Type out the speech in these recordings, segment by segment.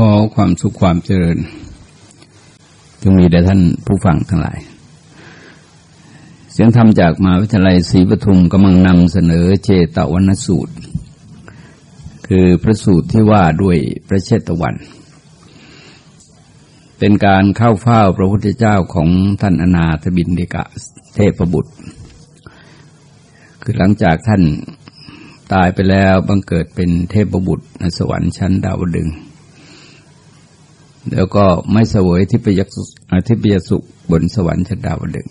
ขอความสุขความเจริญจงมีแด่ท่านผู้ฟังทั้งหลาย เสียงธรรมจากมหาวิทยาลัยศรีปทุมกำลังนำเสนอเจตวันสูตร คือพระสูตรที่ว่าด้วยพระเชตวัน เป็นการเข้าเฝ้าพระพุทธเจ้าของท่านอนาถบินเดกะเทพบุตร คือหลังจากท่านตายไปแล้วบังเกิดเป็นเทพบุตรในสวรรค์ชั้นดาวดึง แล้วก็ไม่เสวยที่ปยักที่ปยสุขบนสวรรค์ชั้นดาวดึง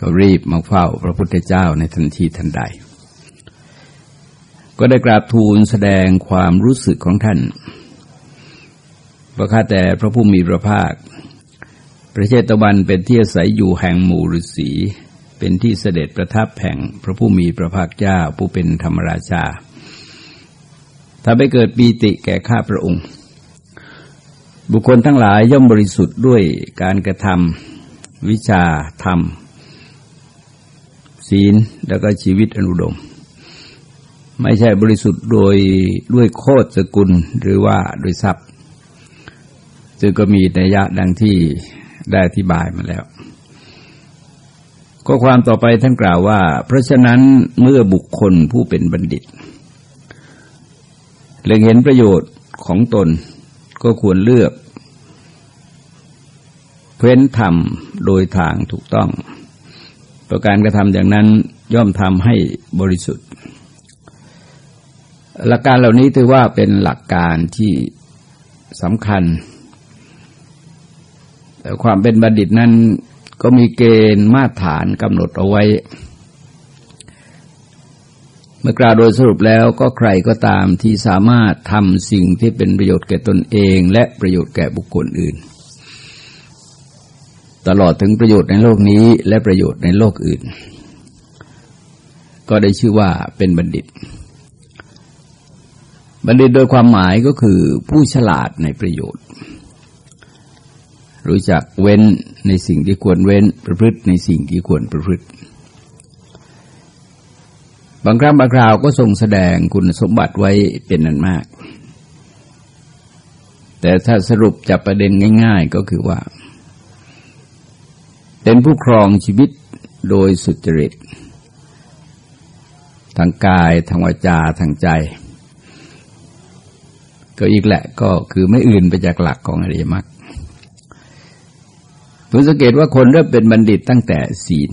ก็รีบมาเฝ้าพระพุทธเจ้าในทันทีทันใด ก็ได้กราบทูลแสดงความรู้สึกของท่านประคาแต่พระผู้มีพระภาคประเชตะวันเป็นที่อาศัยอยู่แห่งหมู่ฤาษีเป็นที่เสด็จประทับแห่งพระผู้มีพระภาคเจ้าผู้เป็นธรรมราชาถ้าไปเกิดปีติแก่ข้าพระองค์ บุคคลทั้งหลายย่อมบริสุทธิ์ด้วยการกระทำวิชาธรรม ศีลแล้วก็ชีวิตอนุดม ไม่ใช่บริสุทธิ์โดยด้วยโคตรสกุลหรือว่าโดยทรัพย์ซึ่งก็มีในยะดังที่ได้อธิบายมาแล้วข้อความต่อไปท่านกล่าวว่า เพราะฉะนั้นเมื่อบุคคลผู้เป็นบัณฑิตเล็งเห็นประโยชน์ของตนก็ควรเลือก เพ้นทำโดยทางถูกต้องประการกระทำอย่างนั้นย่อมทำให้บริสุทธิ์ หลักการเหล่านี้ถือว่าเป็นหลักการที่สำคัญ แต่ความเป็นบัณฑิตนั้นก็มีเกณฑ์มาตรฐานกำหนดเอาไว้ เมื่อกล่าวโดยสรุปแล้วก็ใครก็ตามที่สามารถทำสิ่งที่เป็นประโยชน์แก่ตนเอง และประโยชน์แก่บุคคลอื่น ตลอดถึงประโยชน์ในโลกนี้ และประโยชน์ในโลกอื่น ก็ได้ชื่อว่าเป็นบัณฑิต บัณฑิตโดยความหมายก็คือผู้ฉลาดในประโยชน์ รู้จักเว้นในสิ่งที่ควรเว้นประพฤติในสิ่งที่ควรประพฤติ บางครั้งบางคราวก็ทรงแสดงคุณสมบัติไว้เป็นนันมาก แต่ถ้าสรุปจับประเด็นง่าย ๆ ก็คือว่า เป็นผู้ครองชีวิตโดยสุจริตทางกายทางวาจาทางใจ ก็อีกแหละก็คือไม่อื่นไปจากหลักของอริยมรรคผมสังเกตว่าคนเริ่มเป็นบัณฑิตตั้งแต่ศีล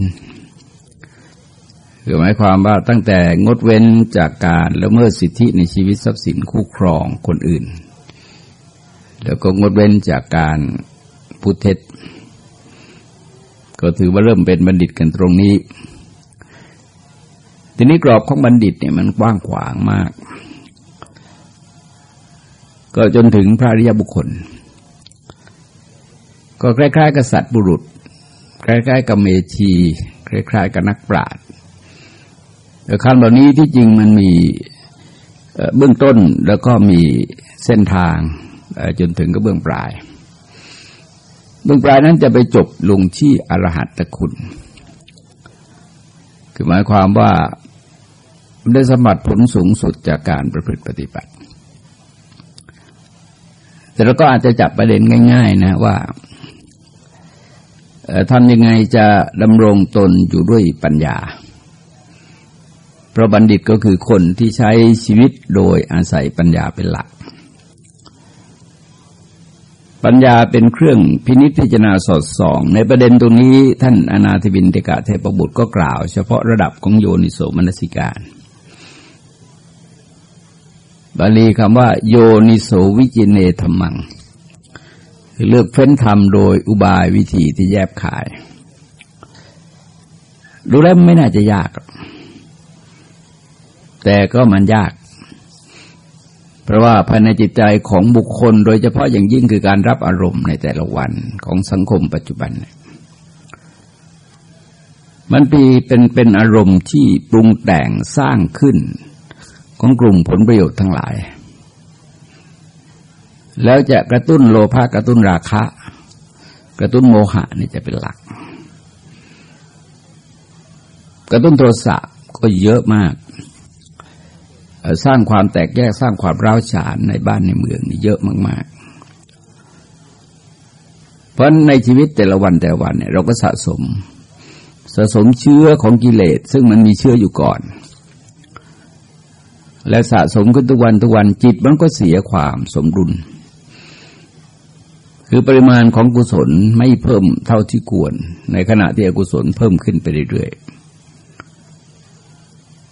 คือหมายความว่าตั้งแต่งดเว้นจากการละเมิดสิทธิในชีวิตทรัพย์สินคู่ครองคนอื่น แล้วก็งดเว้นจากการพูดเท็จ ก็ถือว่าเริ่มเป็นบัณฑิตกันตรงนี้ ทีนี้กรอบของบัณฑิตเนี่ยมันกว้างขวางมาก ก็จนถึงพระริยบุคคล ก็คล้ายๆกับสัตว์บุรุษ คล้ายๆกับเมธีคล้ายๆกับนักปราชญ์แต่คำเหล่านี้ที่จริงมันมีเบื้องต้นแล้วก็มีเส้นทางจนถึงก็เบื้องปลาย เบื้องปลายนั้นจะไปจบลงที่อรหัตตคุณ คือหมายความว่าได้สมบัติผลสูงสุดจากการประพฤติปฏิบัติ แต่เราก็อาจจะจับประเด็นง่าย ๆ นะว่าทำยังไงจะดำรงตนอยู่ด้วยปัญญา เพราะบัณฑิตก็คือคนที่ใช้ชีวิตโดยอาศัยปัญญาเป็นหลัก ปัญญาเป็นเครื่องพินิจพิจารณาสอดส่อง ในประเด็นตรงนี้ท่านอนาธิบินเตกะเทพบุตรก็กล่าว เฉพาะระดับของโยนิโสมนสิการ บาลีคำว่า โยนิโสวิจิเนธรรมัง เลือกเฟ้นทำโดยอุบายวิธีที่แยบขาย ดูแล้วไม่น่าจะยาก แต่ก็มันยาก เพราะว่าภายในจิตใจของบุคคล โดยเฉพาะอย่างยิ่งคือการรับอารมณ์ในแต่ละวันของสังคมปัจจุบัน มันปีเป็นเป็นอารมณ์ที่ปรุงแต่งสร้างขึ้นของกลุ่มผลประโยชน์ทั้งหลาย แล้วจะกระตุ้นโลภะกระตุ้นราคะ กระตุ้นโมหะนี่จะเป็นหลัก กระตุ้นโทสะก็เยอะมาก สร้างความแตกแยกสร้างความร้าวฉานในบ้านในเมืองนี่เยอะมาก ๆ เพราะในชีวิตแต่ละวันแต่วันเนี่ยเราก็สะสม สะสมเชื้อของกิเลส ซึ่งมันมีเชื้ออยู่ก่อน และสะสมขึ้นทุกวันทุกวันจิตมันก็เสียความสมดุลคือปริมาณของกุศลไม่เพิ่มเท่าที่ควร ในขณะที่อกุศลเพิ่มขึ้นไปเรื่อยๆ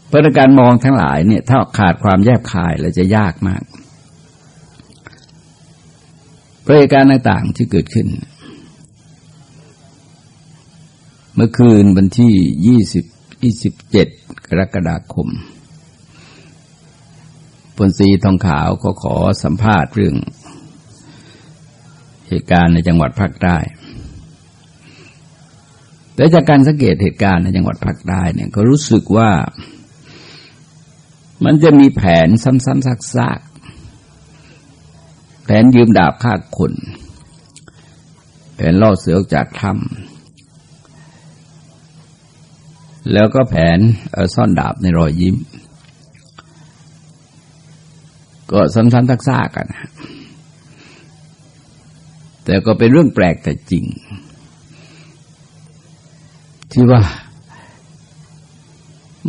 เพราะการมองทั้งหลายเนี่ยถ้าขาดความแยบคายแล้วจะยากมากเพราะการต่างๆที่เกิดขึ้น เมื่อคืนวันที่ยี่สิบยี่สิบเจ็ดกรกฎาคมพลสีทองขาวก็ขอสัมภาษณ์เรื่อง เหตุการณ์ในจังหวัดภาคใต้แต่จากการสังเกตเหตุการณ์ในจังหวัดภาคใต้เนี่ยก็รู้สึกว่า มันจะมีแผนซ้ำๆซากๆ แผนยืมดาบฆ่าคน แผนล่อเสือออกจากถ้ำแล้วก็แผนซ่อนดาบในรอยยิ้ม ก็ซ้ำๆซากๆกัน แต่ก็เป็นเรื่องแปลกแต่จริง ที่ว่า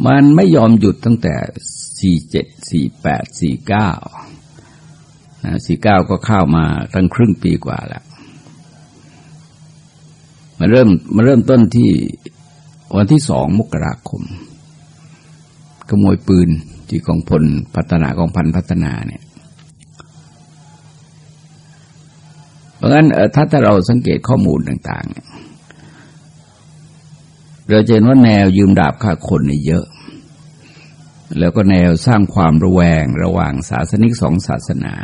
มันไม่ยอมหยุดตั้งแต่ สี่เจ็ดสี่แปดสี่เก้าสี่เก้าก็เข้ามาตั้งครึ่งปีกว่าแล้วมาเริ่มมาเริ่มต้นที่วันที่สองมกราคมขโมยปืนที่กองพลพัฒนากองพันพัฒนาเนี่ย เพราะงั้นถ้าถ้าเราสังเกตข้อมูลต่าง ๆ เราจะเห็นว่าแนวยืมดาบฆ่าคนนี่เยอะ แล้วก็แนวสร้างความระแวงระหว่างศาสนิกสองศาสนา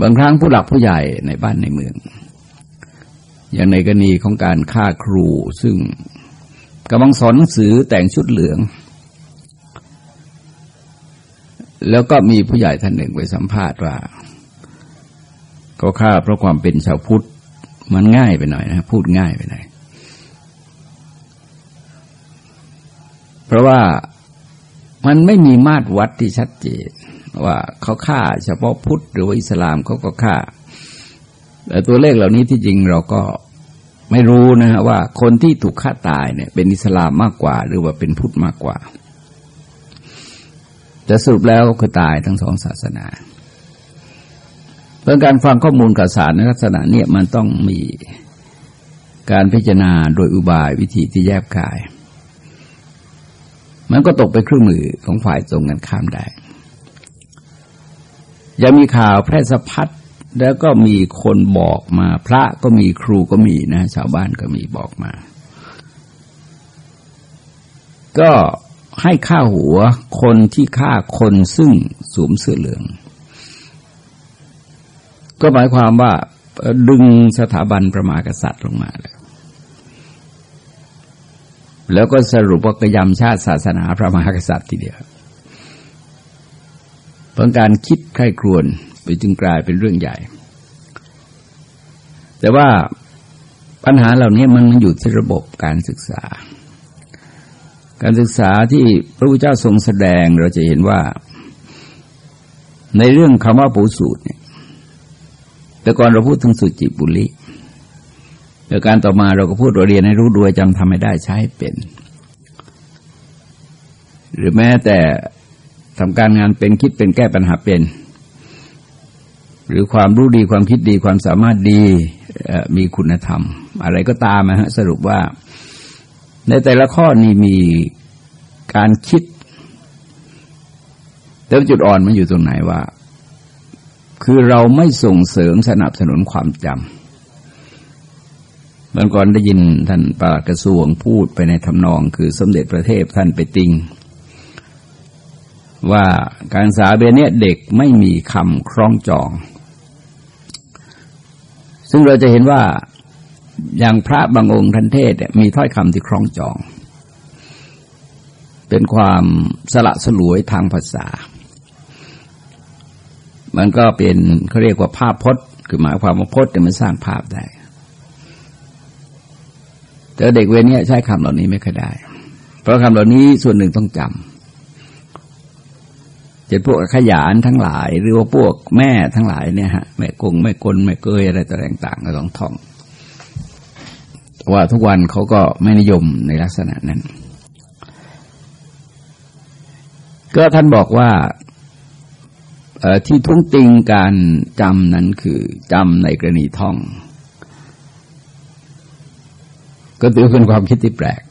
บางครั้งผู้หลักผู้ใหญ่ในบ้านในเมือง อย่างในกรณีของการฆ่าครูซึ่งกำลังสอนหนังสือแต่งชุดเหลือง แล้วก็มีผู้ใหญ่ท่านหนึ่งไปสัมภาษณ์ว่า ก็ฆ่าเพราะความเป็นชาวพุทธมันง่ายไปหน่อยนะพูดง่ายไปหน่อย เพราะว่ามันไม่มีมาตรวัดที่ชัดเจนว่าเขาฆ่าเฉพาะพุทธหรือว่าอิสลามเขาก็ฆ่าแต่ตัวเลขเหล่านี้ที่จริงเราก็ไม่รู้นะฮะว่าคนที่ถูกฆ่าตายเนี่ย เป็นอิสลามมากกว่า หรือว่าเป็นพุทธมากกว่า แต่สรุปแล้วก็คือตายทั้งสองศาสนาเพื่อการฟังข้อมูลข่าวสารในลักษณะนี้มันต้องมีการพิจารณาโดยอุบายวิธีที่แยบกาย มันก็ตกเป็นเครื่องมือของฝ่ายตรงกันข้ามได้ ยังมีข่าวแพร่สะพัดแล้วก็มีคนบอกมา พระก็มีครูก็มีนะ ชาวบ้านก็มีบอกมา ก็ให้ฆ่าหัวคนที่ฆ่าคนซึ่งสวมเสื้อเหลือง ก็หมายความว่าดึงสถาบันประมากษัตริย์ลงมาแล้ว แล้วก็สรุปว่ากยำชาติศาสนาพระมหากษัตริย์ทีเดียวเพราะการคิดใครครวญไปจึงกลายเป็นเรื่องใหญ่ แต่ว่าปัญหาเหล่านี้มันอยู่ที่ระบบการศึกษา การศึกษาที่พระพุทธเจ้าทรงแสดงเราจะเห็นว่า ในเรื่องคำว่าปูสูตรเนี่ยแต่ก่อนเราพูดถึงสุจิบุริ โดยการต่อมาเราก็พูดเราเรียนให้รู้ด้วยจำทำไม่ได้ใช้เป็น หรือแม้แต่ทำการงานเป็นคิดเป็นแก้ปัญหาเป็น หรือความรู้ดีความคิดดีความสามารถดีมีคุณธรรม อะไรก็ตามนะฮะสรุปว่า ในแต่ละข้อนี้มีการคิด แต่จุดอ่อนมันอยู่ตรงไหนว่า คือเราไม่ส่งเสริมสนับสนุนความจำ มื่อก่อนได้ยินท่านปลัดกระทรวงพูดไปในทำนองคือสมเด็จพระเทพท่านไปติง ว่าการศึกษาเบเนี้ยเด็กไม่มีคำคล้องจอง ซึ่งเราจะเห็นว่าอย่างพระบางองค์ท่านเทศมีถ้อยคำที่คล้องจอง เป็นความสละสลวยทางภาษา มันก็เป็นเขาเรียกว่าภาพพจน์ คือหมายความว่าพจน์แต่มันสร้างภาพได้ แต่เด็กเวรนี้ใช้คำเหล่านี้ไม่ค่อยได้ เพราะคำเหล่านี้ส่วนหนึ่งต้องจำจะพวกขยานทั้งหลาย หรือว่าพวกแม่ทั้งหลายเนี่ยฮะแม่กงแม่กลแม่เกยอะไรต่างๆก็ต้องท่องว่าทุกวันเขาก็ไม่นิยมในลักษณะนั้น ก็ท่านบอกว่าที่ทุ่งติงการจำนั้นคือจำในกรณีท่อง ก็ถือเป็นความคิดที่แปลก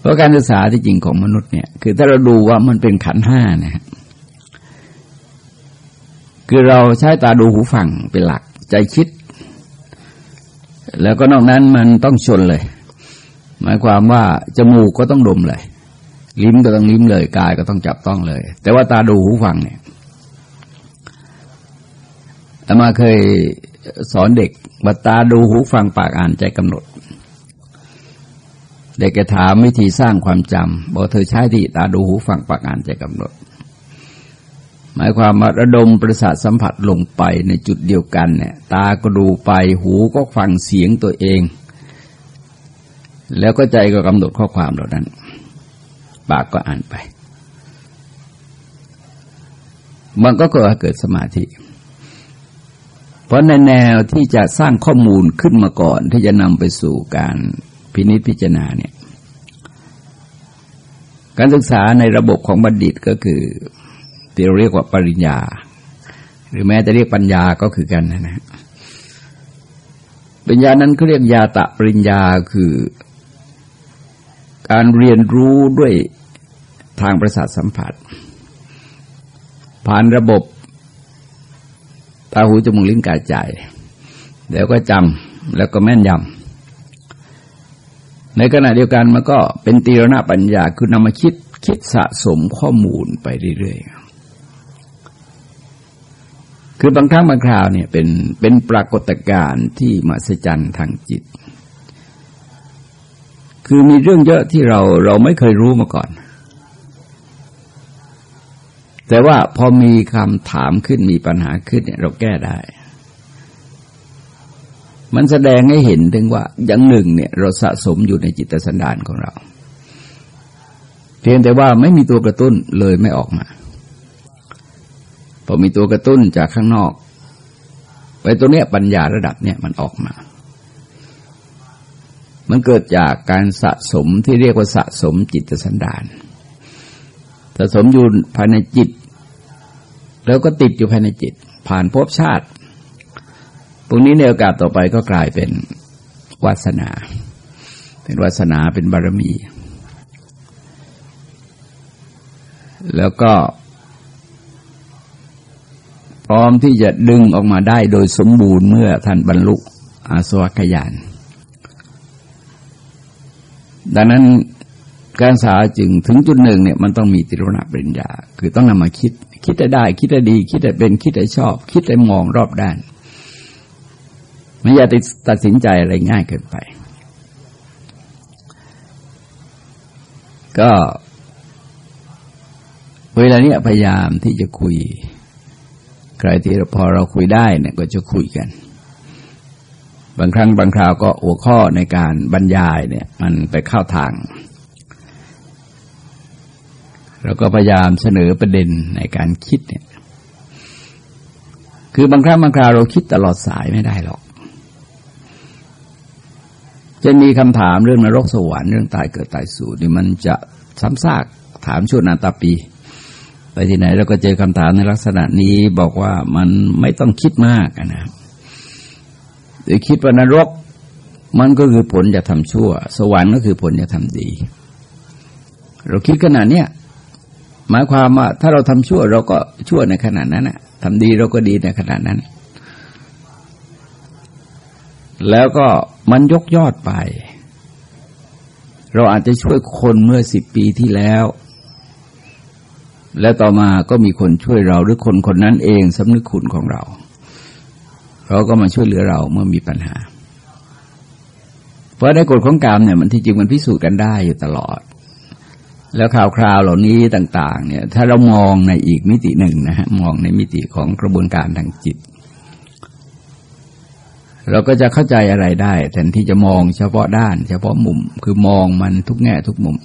เพราะการศึกษาที่จริงของมนุษย์เนี่ย คือถ้าเราดูว่ามันเป็นขันห้านะฮะคือเราใช้ตาดูหูฟังเป็นหลักใจคิด แล้วก็นอกนั้นมันต้องชนเลย หมายความว่าจมูกก็ต้องดมเลย ลิ้มก็ต้องลิ้มเลยกายก็ต้องจับต้องเลย แต่ว่าตาดูหูฟังเนี่ยอามาเคย สอนเด็กบัตาดูหูฟังปากอ่านใจกำหนด เด็กจะถามวิธีสร้างความจำบอกเธอใช้ที่ตาดูหูฟังปากอ่านใจกำหนด หมายความว่าระดมประสาทสัมผัสลงไปในจุดเดียวกันเนี่ยตาก็ดูไปหูก็ฟังเสียงตัวเอง แล้วก็ใจก็กำหนดข้อความเหล่านั้น ปากก็อ่านไป มันก็เกิดเกิดสมาธิ เพราะในแนวที่จะสร้างข้อมูลขึ้นมาก่อนที่จะนำไปสู่การพินิจพิจารณาเนี่ยการศึกษาในระบบของบัณฑิตก็คือที่เราเรียกว่าปริญญา หรือแม้จะเรียกปัญญาก็คือกันนะนะปัญญานั้นเขาเรียกยาตะปริญญาคือ การเรียนรู้ด้วยทางประสาทสัมผัส ผ่านระบบ ตาหูจมูกลิ้นกายใจแล้วก็จำแล้วก็แม่นยำในขณะเดียวกันมันก็เป็นตีรณปัญญาคือนำมาคิดคิดสะสมข้อมูลไปเรื่อยๆ คือบางครั้งบางคราวเนี่ยเป็นเป็นปรากฏการณ์ที่มหัศจรรย์ทางจิต คือมีเรื่องเยอะที่เราเราไม่เคยรู้มาก่อน แต่ว่าพอมีคำถามขึ้นมีปัญหาขึ้นเนี่ยเราแก้ได้ มันแสดงให้เห็นถึงว่าอย่างหนึ่งเนี่ยเราสะสมอยู่ในจิตสันดานของเรา เพียงแต่ว่าไม่มีตัวกระตุ้นเลยไม่ออกมาพอมีตัวกระตุ้นจากข้างนอกไปตัวเนี้ยปัญญาระดับเนี่ยมันออกมา มันเกิดจากการสะสมที่เรียกว่าสะสมจิตสันดาน สะสมอยู่ภายในจิต แล้วก็ติดอยู่ภายในจิต ผ่านภพชาติพวกนี้ในโอกาสต่อไปก็กลายเป็นวาสนา เป็นวาสนาเป็นบารมี แล้วก็ พร้อมที่จะดึงออกมาได้โดยสมบูรณ์เมื่อท่านบรรลุอาสวัคยาน ดังนั้นการสาจึงถึงจุดหนึ่งเนี่ยมันต้องมีติรณปริญญา คือต้องนำมาคิด คิดแต่ได้ คิดได้ดี คิดได้เป็นคิดได้ชอบ คิดได้มองรอบด้านไม่อย่าตัดสินใจอะไรง่ายเกินไป ก็เวลาเนี้ยพยายามที่จะคุย ใครที่พอเราคุยได้เนี่ยก็จะคุยกัน บางครั้งบางคราวก็หัวข้อในการบรรยายเนี่ย มันไปเข้าทาง เราก็พยายามเสนอประเด็นในการคิดเนี่ย คือบางครั้งบางคราวเราคิดตลอดสายไม่ได้หรอก จะมีคำถามเรื่องนรกสวรรค์เรื่องตายเกิดตายสูญนี่มันจะซ้ำซากถามชั่วนาตาปี ไปที่ไหนเราก็เจอคำถามในลักษณะนี้บอกว่ามันไม่ต้องคิดมากนะหรือคิดว่านรกมันก็คือผลจะทำชั่ว สวรรค์ก็คือผลจะทำดี เราคิดขนาดเนี้ย หมายความว่าถ้าเราทำชั่วเราก็ชั่วในขนาดนั้นนะทำดีเราก็ดีในขนาดนั้น แล้วก็มันยกยอดไป เราอาจจะช่วยคนเมื่อสิบปีที่แล้ว แล้วต่อมาก็มีคนช่วยเราหรือคนคนนั้นเองสำนึกคุณของเราเขาก็มาช่วยเหลือเราเมื่อมีปัญหา เพราะในกฎของกรรมเนี่ยมันที่จริงมันพิสูจน์กันได้อยู่ตลอด แล้วข่าวคราวเหล่านี้ต่าง ๆ เนี่ย ถ้าเรามองในอีกมิติหนึ่งนะฮะมองในมิติของกระบวนการทางจิต เราก็จะเข้าใจอะไรได้แทนที่จะมองเฉพาะด้าน เฉพาะมุม คือมองมันทุกแง่ทุกมุม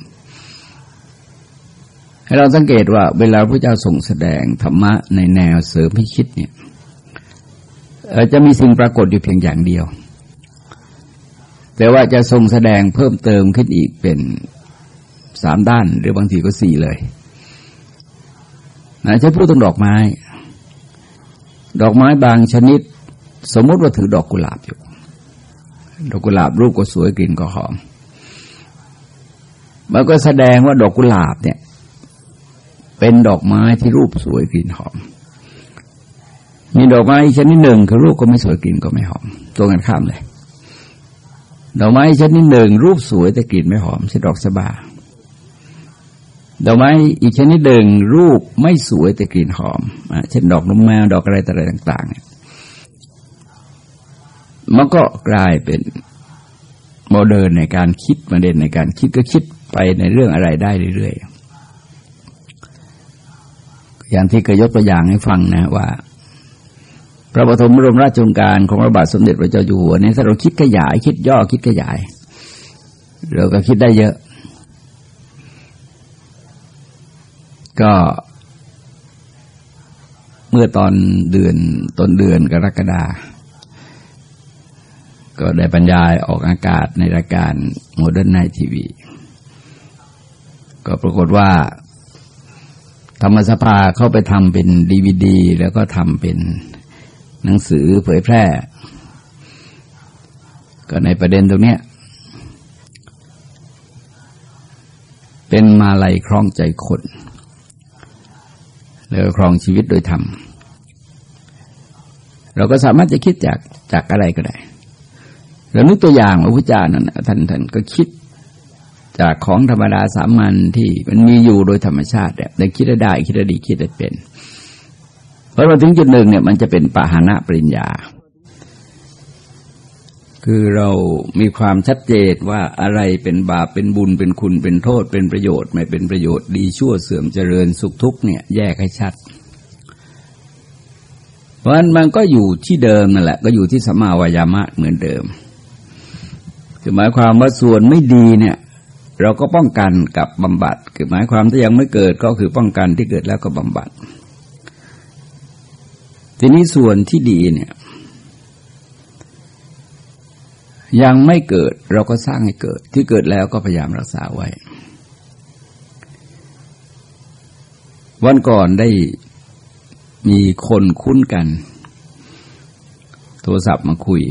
ให้เราสังเกตว่า เวลาพระเจ้าทรงแสดงธรรมะในแนวเสริมให้คิดเนี่ยจะมีสิ่งปรากฏอยู่เพียงอย่างเดียว แต่ว่าจะทรงแสดงเพิ่มเติมขึ้นอีกเป็น สามด้าน หรือบางทีก็สี่เลยนะจะพูดถึงดอกไม้ ดอกไม้บางชนิด สมมติว่าถือดอกกุหลาบอยู่ ดอกกุหลาบรูปก็สวยกลิ่นก็หอม มันก็แสดงว่าดอกกุหลาบเนี่ย เป็นดอกไม้ที่รูปสวยกลิ่นหอม มีดอกไม้ชนิดหนึ่งคือรูปก็ไม่สวยกลิ่นก็ไม่หอมตรงกันข้ามเลยดอกไม้ชนิดหนึ่งรูปสวยแต่กลิ่นไม่หอมเช่นดอกชบา ดอกไม้อีกชนิดหนึ่งรูปไม่สวยแต่กลิ่นหอมเช่นดอกนมแมวดอกอะไรต่างๆเนี่ยมันก็กลายเป็นโมเดิร์นในการคิดประเด็นในการคิดก็คิดไปในเรื่องอะไรได้เรื่อยๆ อย่างที่เคยยกตัวอย่างให้ฟังนะว่า พระปฐมบรมราชโองการของพระบาทสมเด็จพระเจ้าอยู่หัวนี่ถ้าเราคิดขยาย คิดย่อคิดขยาย เราก็คิดได้เยอะ ก็เมื่อตอนเดือนต้นเดือนกรกฎาก็ได้บรรยายออกอากาศในรายการโมเดิร์นไนทีวีก็ปรากฏว่า ธรรมสภาเข้าไปทำเป็นดีวดีแล้วก็ทำเป็นหนังสือเผยแพร่ ก็ในประเด็นตรงนี้เป็นมาลัยครองใจคน หรือครองชีวิตโดยธรรม เราก็สามารถจะคิดจากจากอะไรก็ได้เรานึกตัวอย่างพระพุทธเจ้านั่นท่านท่านก็คิดจากของธรรมดาสามัญที่มันมีอยู่โดยธรรมชาติแต่คิดได้ได้คิดได้ดีคิดได้เป็น เพราะเราถึงจุดหนึ่งเนี่ยมันจะเป็นปาหานะปริญญา คือเรามีความชัดเจนว่าอะไรเป็นบาปเป็นบุญเป็นคุณเป็นโทษ เป็นประโยชน์ ไม่เป็นประโยชน์ดีชั่วเสื่อมเจริญสุขทุกเนี่ยแยกให้ชัด เพราะฉะนั้นมันก็อยู่ที่เดิมนั่นแหละ ก็อยู่ที่สมาวายามะเหมือนเดิมคือหมายความว่าส่วนไม่ดีเนี่ย เราก็ป้องกันกับบำบัด คือหมายความที่ยังไม่เกิดก็คือป้องกันที่เกิดแล้วก็บำบัด ทีนี้ส่วนที่ดีเนี่ย ยังไม่เกิดเราก็สร้างให้เกิด ที่เกิดแล้วก็พยายามรักษาไว้ วันก่อนได้มีคนคุ้นกัน โทรศัพท์มาคุย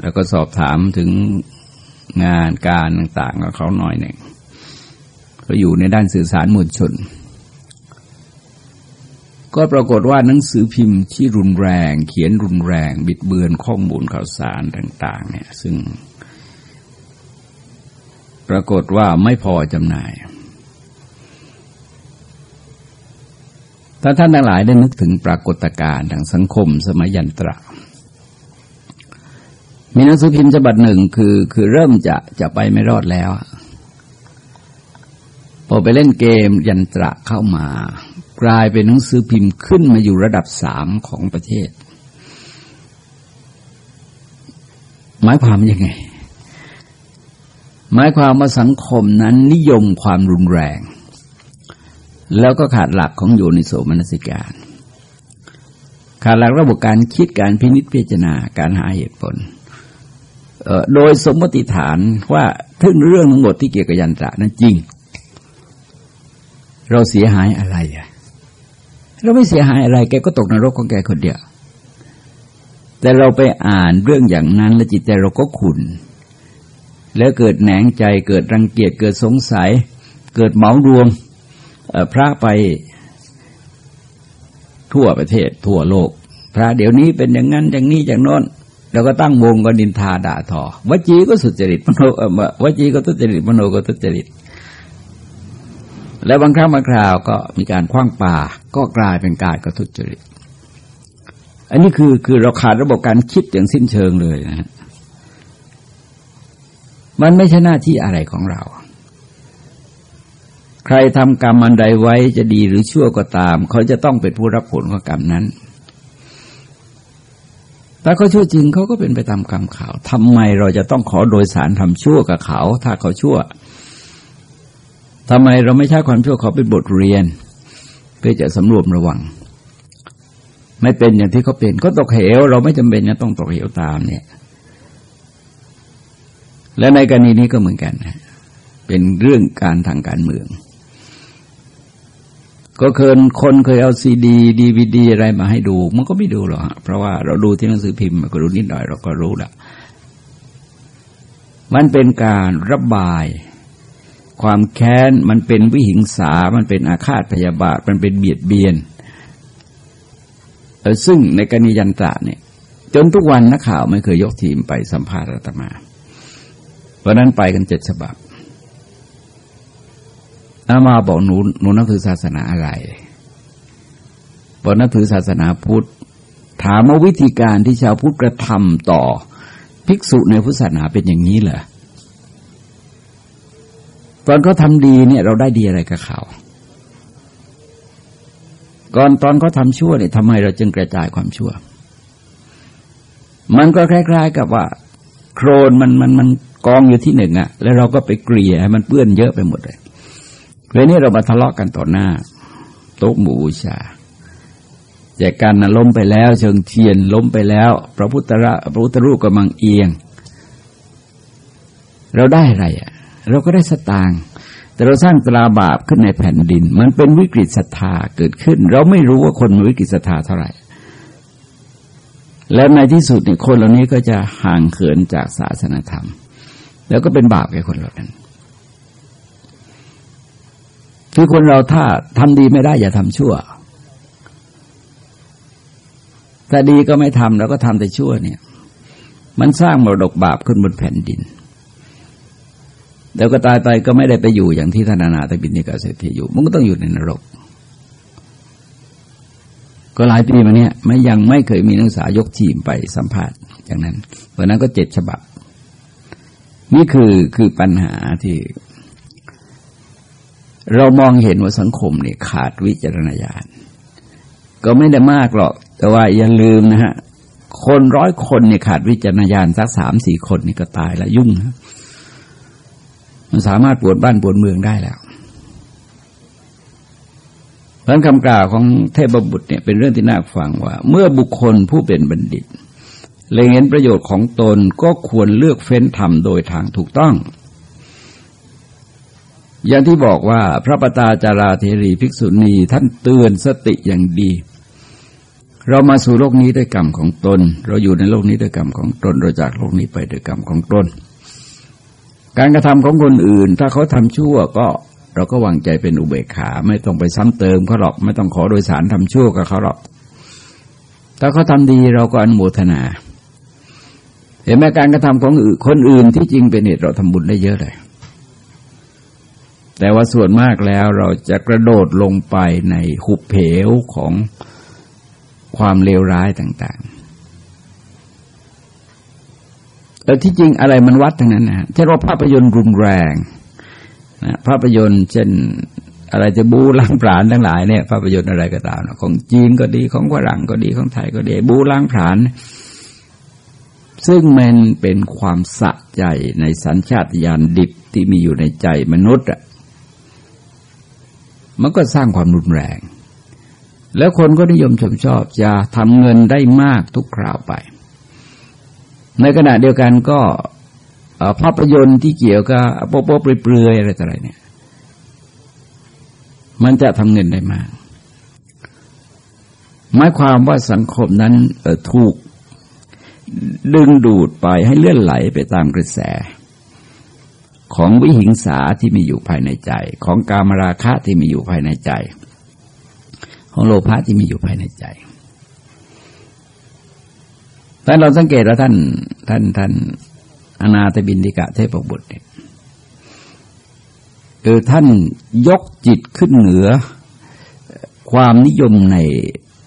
แล้วก็สอบถามถึงงานการต่างๆกับเขาหน่อยหนึ่งก็อยู่ในด้านสื่อสารมวลชน ก็ปรากฏว่าหนังสือพิมพ์ที่รุนแรง เขียนรุนแรง บิดเบือนข้อมูลข่าวสารต่าง ๆ เนี่ย ซึ่ง ปรากฏว่าไม่พอจำหน่าย ถ้าท่านทั้งหลายได้นึกถึงปรากฏการณ์ทางสังคมสมัยยันตรามีหนังสือพิมพ์ฉบับหนึ่งคือคือเริ่มจะจะไปไม่รอดแล้วพอไปเล่นเกมยันตระเข้ามา กลายเป็นหนังสือพิมพ์ขึ้นมาอยู่ระดับสามของประเทศ หมายความยังไง หมายความว่าสังคมนั้นนิยมความรุนแรง แล้วก็ขาดหลักของอยู่ในโสมนสิการ ขาดหลักระบบการคิดการพินิจพิจารณาการหาเหตุผลโดยสมมติฐานว่าทึ่งเรื่องทั้งหมดที่เกี่ยวกับยันตระนั้นจริง เราเสียหายอะไรอะ เราไม่เสียหายอะไร แกก็ตกนรกของแกคนเดียว แต่เราไปอ่านเรื่องอย่างนั้น แล้วจิตใจเราก็ขุนแล้วเกิดแหนงใจเกิดรังเกียจเกิดสงสัย เกิดเหมารวมพระไปทั่วประเทศ ทั่วโลก พระเดี๋ยวนี้เป็นอย่างนั้นอย่างนี้อย่างโน้นแล้วก็ตั้งวงก็นินทาด่าทอวจีก็สุจริตมโนวจีก็ทุจริตมโนก็ทุจริต แล้วบางครั้งบางคราวก็มีการคว้างป่าก็กลายเป็นการก็ทุจริต อันนี้คือคือเราขาดระบบการคิดอย่างสิ้นเชิงเลยนะมันไม่ใช่หน้าที่อะไรของเรา ใครทำกรรมอันใดไว้จะดีหรือชั่วก็ตาม เขาจะต้องเป็นผู้รับผลของกรรมนั้นถ้าเขาชั่วจริงเขาก็เป็นไปตามกรรมเขาทำไมเราจะต้องขอโดยสารทำชั่วกับเขา ถ้าเขาชั่ว ทำไมเราไม่ใช้ความชั่วเขาเป็นบทเรียน เพื่อจะสำรวมระวัง ไม่เป็นอย่างที่เขาเป็น ก็ตกเหว เราไม่จำเป็นจะต้องตกเหวตามเนี่ย และในกรณีนี้ก็เหมือนกันเป็นเรื่องการทางการเมือง ก็เคยคนเคยเอาซีดีดีวีดีอะไรมาให้ดู มันก็ไม่ดูหรอกเพราะว่าเราดูที่หนังสือพิมพ์ก็รู้นิดหน่อยเราก็รู้ละมันเป็นการระบาย ความแค้น มันเป็นวิหิงสา มันเป็นอาฆาตพยาบาท มันเป็นเบียดเบียน ซึ่งในกรณียันตระเนี่ย จนทุกวันนักข่าวไม่เคยยกทีมไปสัมภาษณ์อาตมา เพราะนั้นไปกันเจ็ดฉบับอามาบอกหนูหนูนับถือศาสนาอะไรบอกนับถือศาสนาพุทธ ถามว่าวิธีการที่ชาวพุทธกระทำต่อ ภิกษุในพุทธศาสนาเป็นอย่างนี้เหรอ ตอนเขาทาดีเนี่ย เราได้ดีอะไรกับเขาก่อนตอนเขาทาชั่วเนี่ยทำไมเราจึงกระจายความชั่ว มันก็คล้าย ๆ กับว่า โครนมันมันมันกองอยู่ที่หนึ่งอะแล้วเราก็ไปเกลี่ยให้มันเปื้อนเยอะไปหมดเลยเรื่องนี้เรามาทะเลาะกกันต่อหน้า โต๊ะหมู่บูชาแจกกันนะล้มไปแล้ว เชิงเทียนล้มไปแล้ว พระพุทธระพระพุทธรูปกำลังเอียง เราได้อะไรอะ เราก็ได้สตางค์แต่เราสร้างตราบาปขึ้นในแผ่นดิน มันเป็นวิกฤตศรัทธาเกิดขึ้น เราไม่รู้ว่าคนมีวิกฤตศรัทธาเท่าไหร่ แล้วในที่สุดเนี่ยคนเหล่านี้ก็จะห่างเขินจากศาสนธรรม แล้วก็เป็นบาปแก่คนเหล่านั้นคือคนเราถ้าทำดีไม่ได้อย่าทำชั่วถ้าดีก็ไม่ทำแล้วก็ทำแต่ชั่วเนี่ย มันสร้างมรดกบาปขึ้นบนแผ่นดิน แล้วก็ตายไปก็ไม่ได้ไปอยู่อย่างที่ท่านนาตบินิกาเศรษฐีอยู่ มันก็ต้องอยู่ในนรก ก็หลายปีมาเนี้ยไม่ยังไม่เคยมีนักศึกษายกทีมไปสัมภาษณ์อย่างนั้นเพราะนั้นก็เจ็ดฉบับ นี่คือคือปัญหาที่ เรามองเห็นว่าสังคมเนี่ยขาดวิจารณญาณก็ไม่ได้มากหรอก แต่ว่าอย่าลืมนะฮะ คนร้อยคนเนี่ยขาดวิจารณญาณสักสามสี่คนนี่ก็ตายแล้วยุ่งนะ มันสามารถปวดบ้านปวดเมืองได้แล้วเพราะคำกล่าวของเทพบุตรเนี่ยเป็นเรื่องที่น่าฟังว่า เมื่อบุคคลผู้เป็นบัณฑิตเล็งเห็นประโยชน์ของตนก็ควรเลือกเฟ้นทำโดยทางถูกต้อง อย่างที่บอกว่าพระปตาจาราเทรีภิกษุณีท่านเตือนสติอย่างดี เรามาสู่โลกนี้ด้วยกรรมของตน เราอยู่ในโลกนี้ด้วยกรรมของตน เราจากโลกนี้ไปด้วยกรรมของตน การกระทำของคนอื่น ถ้าเขาทำชั่วก็เราก็วางใจเป็นอุเบกขา ไม่ต้องไปซ้ำเติมเขาหรอก ไม่ต้องขอโดยสารทำชั่วกับเขาหรอก ถ้าเขาทาดีเราก็อนุโมทนา เห็นไหมการกระทำของคนอื่นที่จริงเป็นเหตุเราทำบุญได้เยอะเลยแต่ว่าส่วนมากแล้วเราจะกระโดดลงไปในหุบเหวของความเลวร้ายต่าง ๆ แต่ที่จริงอะไรมันวัดทั้งนั้นนะเช่นว่าภาพยนตร์รุนแรงนะภาพยนตร์เช่นอะไรจะบูล้างผลาญทั้งหลายเนี่ยภาพยนตร์อะไรก็ตามนะของจีนก็ดีของฝรั่งก็ดีของไทยก็ดีบูล้างผลาญซึ่งมันเป็นความสะใจในสัญชาตญาณดิบที่มีอยู่ในใจมนุษย์อะมันก็สร้างความรุนแรง แล้วคนก็นิยมชมชอบจะทำเงินได้มากทุกคราวไป ในขณะเดียวกันก็ภาพยนตร์ที่เกี่ยวกับโป๊ะเปลือยอะไรต่ออะไรเนี่ย มันจะทำเงินได้มาก หมายความว่าสังคมนั้นถูกดึงดูดไปให้เลื่อนไหลไปตามกระแส ของวิหิงสาที่มีอยู่ภายในใจ ของกามราคะที่มีอยู่ภายในใจ ของโลภะที่มีอยู่ภายในใจ ท่านเราสังเกตว่าท่านท่านท่านอนาตบินดิกะเทพบุตรเนี่ยคือท่านยกจิตขึ้นเหนือความนิยมใน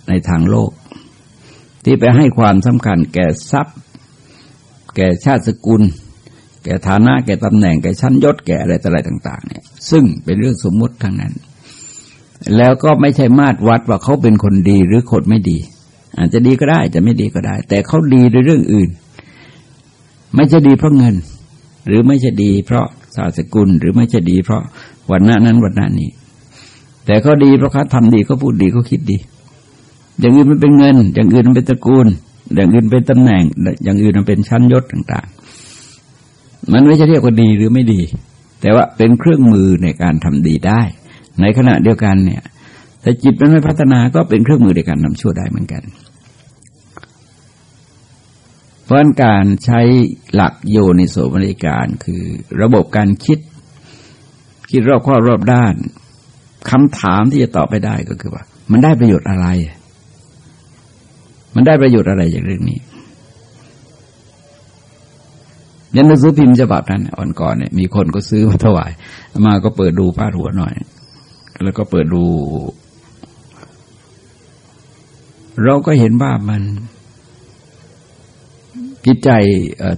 ในทางโลก ที่ไปให้ความสำคัญแก่ทรัพย์ แก่ชาติสกุล แก่ฐานะ แก่ตำแหน่ง แก่ชั้นยศ แก่อะไรต่ออะไรต่าง ๆ เนี่ย ซึ่งเป็นเรื่องสมมุติทั้งนั้น แล้วก็ไม่ใช่มาตรวัดว่าเขาเป็นคนดีหรือคนไม่ดี อาจจะดีก็ได้จะไม่ดีก็ได้ แต่เขาดีในเรื่องอื่น ไม่ใช่ดีเพราะเงิน หรือไม่ใช่ดี เพราะชาสกุล หรือไม่ใช่ดี เพราะวันหน้านั้นวันหน้านี้ แต่เขาดีเพราะเขาทำดีเขาพูดดีเขาคิดดี อย่างอื่นมันเป็นเงิน อย่างอื่นมันเป็นตระกูล อย่างอื่นเป็นตำแหน่ง อย่างอื่นมันเป็นชั้นยศต่างๆ มันไม่ใช่เรียกว่าดีหรือไม่ดี แต่ว่าเป็นเครื่องมือในการทำดีได้ ในขณะเดียวกันเนี่ย แต่จิตมันไม่พัฒนาก็เป็นเครื่องมือในการทำชั่วได้เหมือนกัน เพราะการใช้หลักโยนิโสมนิการคือระบบการคิด คิดรอบข้อรอบด้านคำถามที่จะตอบไปได้ก็คือว่า มันได้ประโยชน์อะไร มันได้ประโยชน์อะไรจากเรื่องนี้ยันหนังสือพิมพ์ฉบับนั้นอ่อนก่อนเนี่ยมีคนก็ซื้อมาถวาย มาก็เปิดดูพาดหัวหน่อย แล้วก็เปิดดู เราก็เห็นว่ามันจิตใจ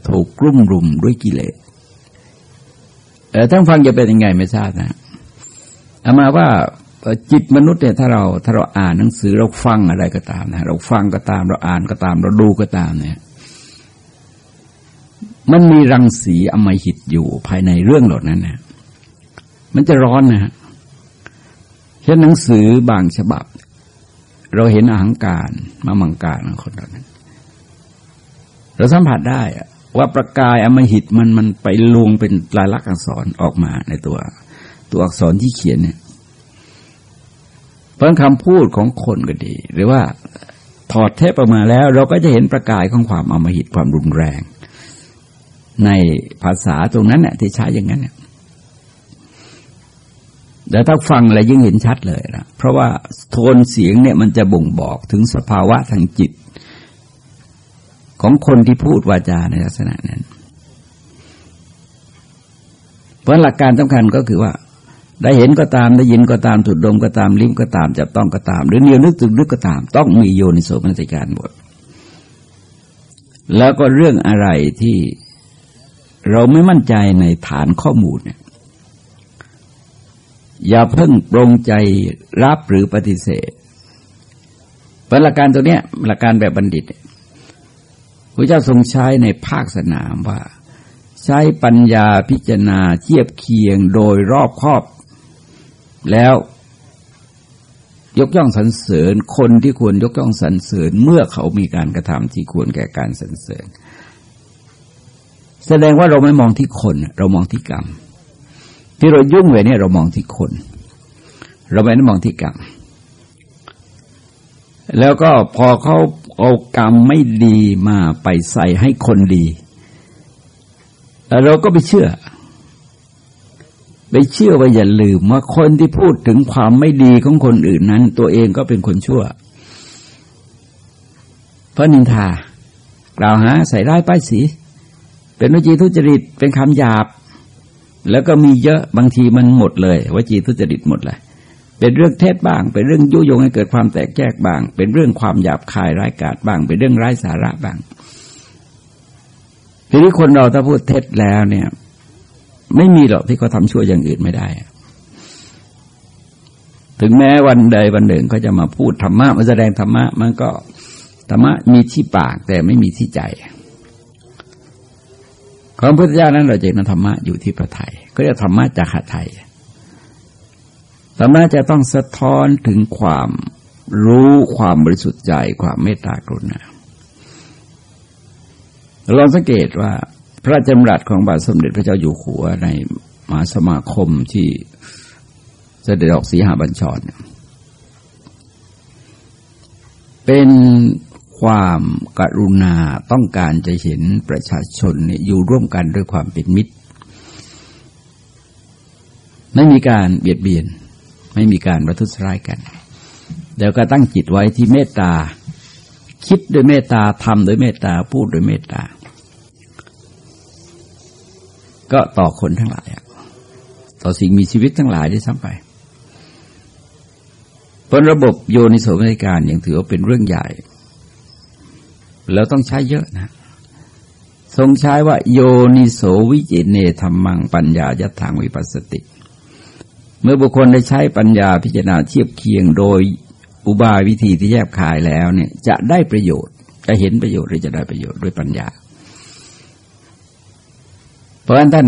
ถูกกลุ่มรุมด้วยกิเลสทั้งฟังจะเป็นยังไงไม่ทราบนะอามาว่าจิตมนุษย์เนี่ยถ้าเราถ้าเราอ่านหนังสือเราฟังอะไรก็ตามนะเราฟังก็ตาม เราอ่านก็ตาม เราดูก็ตามเนี่ย มันมีรังสีอมหิตอยู่ภายในเรื่องเหล่านั้นนะมันจะร้อนนะฮะเช่นหนังสือบางฉบับ เราเห็นอาหังการมามังการของคนเหล่านั้น เราสัมผัสได้ว่าประกายอมหิตมันมันไปลวงเป็นลายลักษณ์อักษรออกมาในตัว ตัวอักษรที่เขียนเนี่ยเพราะคำพูดของคนก็ดี หรือว่าถอดเทปออกมาแล้ว เราก็จะเห็นประกายของความอมหิตความรุนแรง ในภาษาตรงนั้นเนี่ยที่ใช้อย่างนั้นเนี่ย แต่ถ้าฟังแล้วยิ่งเห็นชัดเลยนะเพราะว่าโทนเสียงเนี่ยมันจะบ่งบอกถึงสภาวะทางจิต ของคนที่พูดวาจาในลักษณะนั้น เพราะหลักการสำคัญก็คือว่า ได้เห็นก็ตามได้ยินก็ตามถูดดมก็ตามลิ้มก็ตามจับต้องก็ตาม หรือเนียวนึกตึกนึกก็ตาม ต้องมีโยนิโสมนสิการหมดแล้วก็เรื่องอะไรที่เราไม่มั่นใจในฐานข้อมูลเนี่ย อย่าเพิ่งปรงใจรับหรือปฏิเสธป็นหลักการตัวเนี้ยหลักการแบบบัณฑิตพระเจ้าทรงใช้ในภาคสนามว่า ใช้ปัญญาพิจารณาเทียบเคียงโดยรอบครอบ แล้วยกย่องสรรเสริญคนที่ควรยกย่องสรรเสริญเมื่อเขามีการกระทำที่ควรแก่การสรรเสริญ แสดงว่าเราไม่มองที่คน เรามองที่กรรม ที่เรายุ่งเลยเนี่ยเรามองที่คน เราไม่ได้มองที่กรรม แล้วก็พอเขาเอากรรมไม่ดีมาไปใส่ให้คนดี เราก็ไปเชื่อ ไปเชื่อว่าอย่าลืมว่าคนที่พูดถึงความไม่ดีของคนอื่นนั้น ตัวเองก็เป็นคนชั่ว เพราะนินทากล่าวหาใส่ร้ายป้ายสี เป็นวิจีทุจริตเป็นคำหยาบ แล้วก็มีเยอะบางทีมันหมดเลยวจีทุจริตหมดเลยเป็นเรื่องเท็จบ้าง เป็นเรื่องยุยงให้เกิดความแตกแยกบ้าง เป็นเรื่องความหยาบคายร้ายกาจบ้าง เป็นเรื่องไร้สาระบ้าง ทีนี้คนเราถ้าพูดเท็จแล้วเนี่ย ไม่มีหรอกที่เขาทาชั่วอย่างอื่นไม่ได้ ถึงแม้วันใดวันหนึ่งเขาจะมาพูดธรรมะมาแสดงธรรมะ มันก็ธรรมะมีที่ปากแต่ไม่มีที่ใจ ของพระพุทธเจ้านั้นเราจะเห็นธรรมะอยู่ที่พระไทยก็เรียกธรรมะจากขัดไทยธรรมะจะต้องสะท้อนถึงความรู้ความบริสุทธิ์ใจความเมตตากรุณาลองสังเกตว่าพระจำรัดของบาทสมเด็จพระเจ้าอยู่หัวในมหาสมาคมที่เสด็จออกสีหาบัญชรเป็น ความกรุณาต้องการจะเห็นประชาชนอยู่ร่วมกันด้วยความเป็นมิตร ไม่มีการเบียดเบียน ไม่มีการประทุษร้ายกัน เดี๋ยวก็ตั้งจิตไว้ที่เมตตา คิดด้วยเมตตาทำด้วยเมตตาพูดด้วยเมตตา ก็ต่อคนทั้งหลาย ต่อสิ่งมีชีวิตทั้งหลายได้ซ้ำไปผลระบบโยนิโสมนสิการยังถือว่าเป็นเรื่องใหญ่ แล้วต้องใช้เยอะนะ ทรงใช้ว่าโยนิโสวิจิเนธรรมังปัญญายัตถังวิปัสสติ เมื่อบุคคลได้ใช้ปัญญาพิจารณาเทียบเคียงโดยอุบายวิธีที่แยบคายแล้วเนี่ยจะได้ประโยชน์ จะเห็นประโยชน์หรือจะได้ประโยชน์ด้วยปัญญา เพราะฉะนั้นท่าน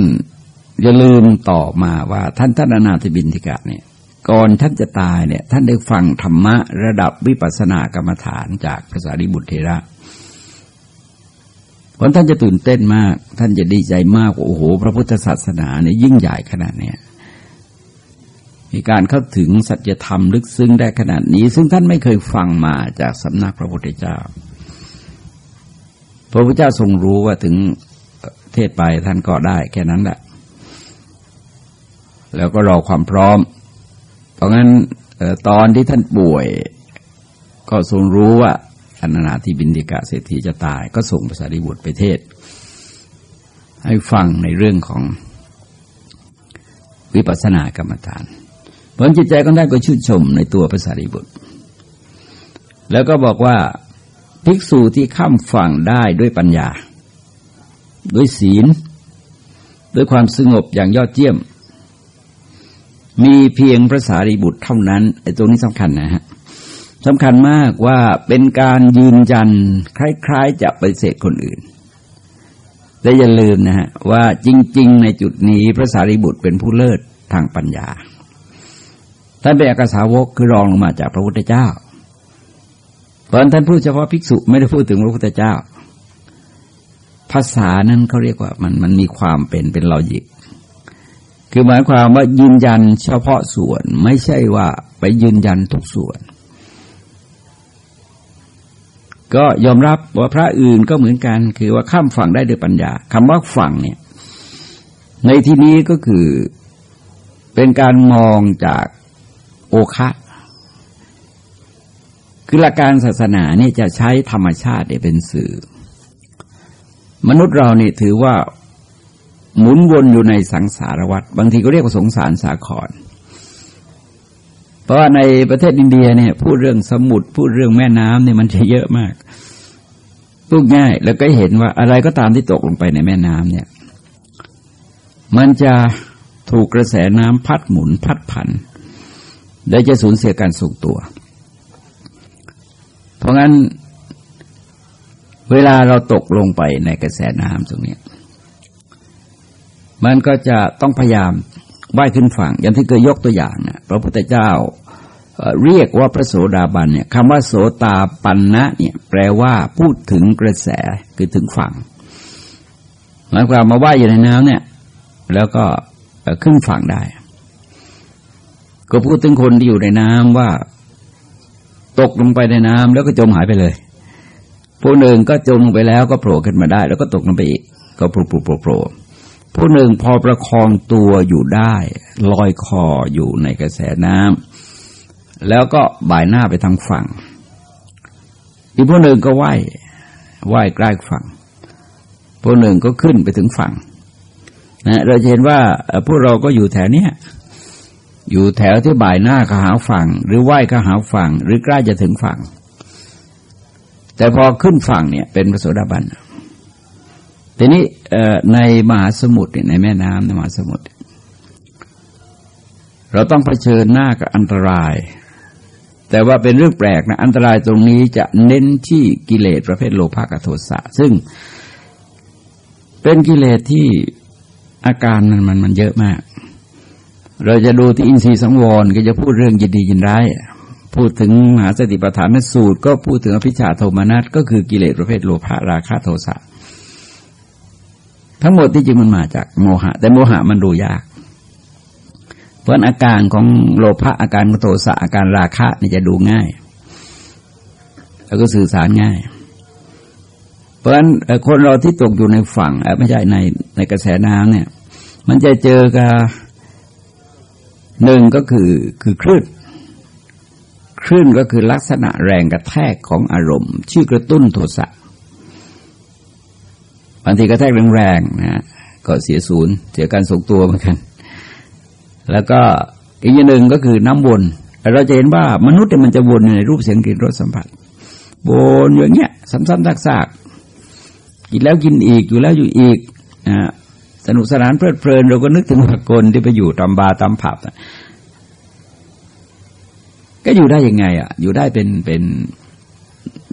อย่าลืมต่อมาว่าท่านท่านอนาถบินทิกะเนี่ยก่อนท่านจะตายเนี่ยท่านได้ฟังธรรมะระดับวิปัสสนากรรมฐานจากพระสารีบุตรเทระ เพราะท่านจะตื่นเต้นมาก ท่านจะดีใจมากว่าโอ้โห พระพุทธศาสนาเนี่ยยิ่งใหญ่ขนาดเนี้ยมีการเข้าถึงสัจธรรมลึกซึ้งได้ขนาดนี้ ซึ่งท่านไม่เคยฟังมาจากสำนักพระพุทธเจ้า พระพุทธเจ้าทรงรู้ว่าถึงเทศไปท่านก็ได้แค่นั้นแหละ แล้วก็รอความพร้อม เพราะงั้นตอนที่ท่านป่วย ก็ทรงรู้ว่า อนานาธิบินดิกะเศรษฐีจะตาย ก็ส่งภาษาดิบุตรไปเทศ ให้ฟังในเรื่องของวิปัสสนากรรมฐานผลจิตใจก็ได้ก็ชื่นชมในตัวภาษาริบุตร แล้วก็บอกว่าภิกษุที่ข้ามฝั่งได้ด้วยปัญญา ด้วยศีล ด้วยความสงบอย่างยอดเยี่ยม มีเพียงพระสารีบุตรเท่านั้นไอ้ตรงนี้สำคัญนะฮะ สำคัญมากว่าเป็นการยืนยันคล้าย ๆ จะไปเสกคนอื่น แต่อย่าลืมนะฮะว่าจริง ๆ ในจุดนี้พระสารีบุตรเป็นผู้เลิศทางปัญญาท่านเป็นอักษาวกคือรองลงมาจากพระพุทธเจ้าเพราะท่านพูดเฉพาะภิกษุไม่ได้พูดถึงพระพุทธเจ้า ภาษานั้นเขาเรียกว่ามันมันมีความเป็นเป็นลอจิกคือหมายความว่ายืนยันเฉพาะส่วนไม่ใช่ว่าไปยืนยันทุกส่วน ก็ยอมรับว่าพระอื่นก็เหมือนกัน คือว่าข้ามฝั่งได้ด้วยปัญญาคำว่าฝั่งเนี่ย ในที่นี้ก็คือเป็นการมองจากโอคะคือหลักการศาสนาเนี่ยจะใช้ธรรมชาติเป็นสื่อ มนุษย์เราเนี่ยถือว่าหมุนวนอยู่ในสังสารวัฏบางทีก็เรียกว่าสงสารสาคร เพราะว่าในประเทศอินเดียเนี่ยพูดเรื่องสมุทรพูดเรื่องแม่น้ำเนี่ยมันจะเยอะมากพูดง่ายแล้วก็เห็นว่าอะไรก็ตามที่ตกลงไปในแม่น้ำเนี่ย มันจะถูกกระแสน้ำพัดหมุนพัดผันและจะสูญเสียการส่งตัว เพราะงั้นเวลาเราตกลงไปในกระแสน้ำตรงนี้ มันก็จะต้องพยายาม ว่ายขึ้นฝั่ง อย่างที่เคยยกตัวอย่างนะพระพุทธเจ้าเรียกว่าพระโสดาบันเนี่ยคำว่าโสตาปันนะเนี่ยแปลว่าพูดถึงกระแสคือถึงฝั่งหมายความมาว่ายอยู่ในน้ำเนี่ยแล้วก็ขึ้นฝั่งได้ ก็พูดถึงคนที่อยู่ในน้ำว่า ตกลงไปในน้ำแล้วก็จมหายไปเลยผู้หนึ่งก็จมลงไปแล้วก็โผล่ขึ้นมาได้ แล้วก็ตกลงไปอีก ก็โผล่โผล่โผล่ ผู้หนึ่งพอประคองตัวอยู่ได้ ลอยคออยู่ในกระแสน้ำแล้วก็บ่ายหน้าไปทางฝั่ง อีกผู้หนึ่งก็ว่ายว่ายใกล้ฝั่งผู้หนึ่งก็ขึ้นไปถึงฝั่งนะเราเห็นว่าพวกเราก็อยู่แถวเนี้ยอยู่แถวที่บ่ายหน้าก็หาฝั่ง หรือไหว้ก็หาฝั่ง หรือใกล้จะถึงฝั่ง แต่พอขึ้นฝั่งเนี่ยเป็นพระโสดาบัน ทีนี้ในมหาสมุทรในแม่น้ำในมหาสมุทรเราต้องเผชิญหน้ากับอันตราย แต่ว่าเป็นเรื่องแปลกนะ อันตรายตรงนี้จะเน้นที่กิเลสประเภทโลภะกับโทสะซึ่งเป็นกิเลสที่อาการมันมันมันเยอะมาก เราจะดูที่อินทรีย์สังวรก็จะพูดเรื่องยินดียินร้ายพูดถึงมหาสติปัฏฐานสูตร ก็พูดถึงอภิชฌาโทมนัสก็คือกิเลสประเภทโลภะราคะโทสะ ทั้งหมดที่จริงมันมาจากโมหะ แต่โมหะมันดูยาก เพราะอาการของโลภะอาการโทสะอาการราคะนี่จะดูง่าย แล้วก็สื่อสารง่าย เพราะฉะนั้นคนเราที่ตกอยู่ในฝั่งไม่ใช่ในในกระแสน้ำเนี่ย มันจะเจอกับหนึ่งก็คือคือคลื่นคลื่นก็คือลักษณะแรงกระแทกของอารมณ์ ชื่อกระตุ้นโทสะางทีกระแทกแรงๆนะก็เสียศูนย์ เสียการส่งตัวเหมือนกัน แล้วก็อีกอย่างหนึ่งก็คือน้ำวน เราจะเห็นว่ามนุษย์เนี่ยมันจะวนในรูปเสียงกลิ่นรสสัมผัสวนอย่างเงี้ย ซ้ำๆซากๆกินแล้วกินอีกอยู่แล้วอยู่อีกนะสนุกสนานเพลิดเพลินเราก็นึกถึงว่าคนที่ไปอยู่ตามบาร์ตามผับก็อยู่ได้ยังไง อะ อยู่ได้เป็นเป็น